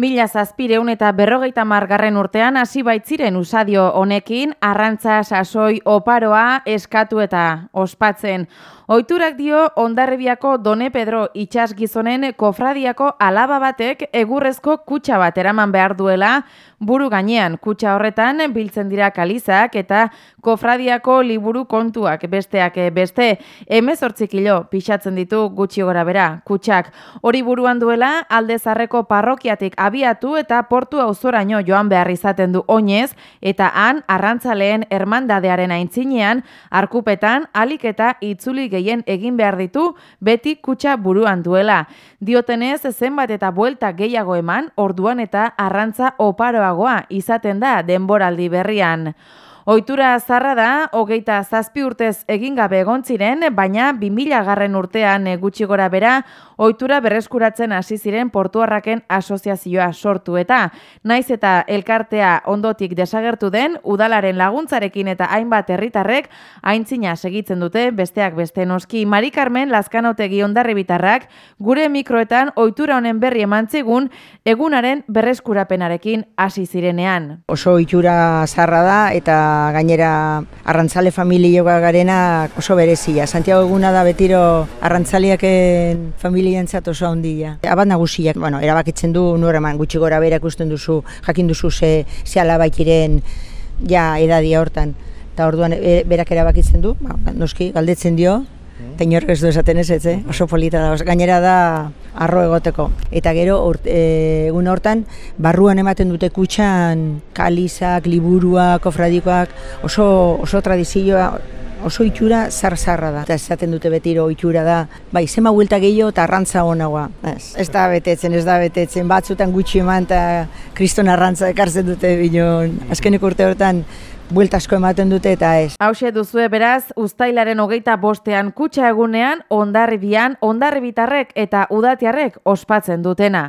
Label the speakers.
Speaker 1: Mila zazpireun eta berrogeita margarren urtean hasi baitziren usadio honekin, arrantza sasoi oparoa eskatu eta ospatzen. Oiturak dio ondarribiako Done Pedro itxas gizonen kofradiako alaba batek egurrezko kutsa bat eraman behar duela, buru gainean kutsa horretan biltzen dira kalizak eta kofradiako liburu kontuak besteak beste emezortzi kilo pixatzen ditu gutxi gora bera kutsak. Hori buruan duela alde zarreko parrokiatik abiatu eta portu auzoraino joan behar izaten du oinez eta han arrantzaleen ermandadearen aintzinean arkupetan alik eta itzuli gehien egin behar ditu beti kutsa buruan duela. Diotenez zenbat eta buelta gehiago eman orduan eta arrantza oparoagoa izaten da denboraldi berrian. Oitura zarra da, hogeita zazpi urtez egin gabe egon ziren, baina 2000 garren urtean gutxi gora bera, oitura berreskuratzen hasi ziren portuarraken asoziazioa sortu eta naiz eta elkartea ondotik desagertu den, udalaren laguntzarekin eta hainbat herritarrek aintzina segitzen dute besteak beste noski. Mari Carmen Lazkanotegi ondarri bitarrak, gure mikroetan oitura honen berri emantzigun, egunaren berreskurapenarekin hasi zirenean.
Speaker 2: Oso oitura zarra da eta gainera arrantzale familia garena oso berezia. Santiago eguna da betiro arrantzaliaken familia entzat oso handia. Abat nagusiak, bueno, erabakitzen du nur eman gutxi gora bera ikusten duzu, jakin duzu ze, ze alabaikiren ja edadia hortan. Eta orduan e, berak erabakitzen du, ba, noski galdetzen dio, eta inork ez du esaten ez, ez, eh? oso polita da, gainera da arro egoteko. Eta gero, e, egun hortan, barruan ematen dute kutxan kalizak, liburuak, kofradikoak, oso, oso tradizioa, oso itxura zar-zarra da. Eta esaten dute betiro itxura da, bai, zema huelta gehiago eta arrantza honagoa. Ez, ez da betetzen, ez da betetzen, batzutan gutxi eman eta kriston arrantza ekartzen dute binon. Azkenik urte hortan, bueltasko ematen dute eta ez.
Speaker 1: Hauxe duzue beraz, ustailaren hogeita bostean kutsa egunean, ondarribian, ondarribitarrek eta udatiarrek ospatzen dutena.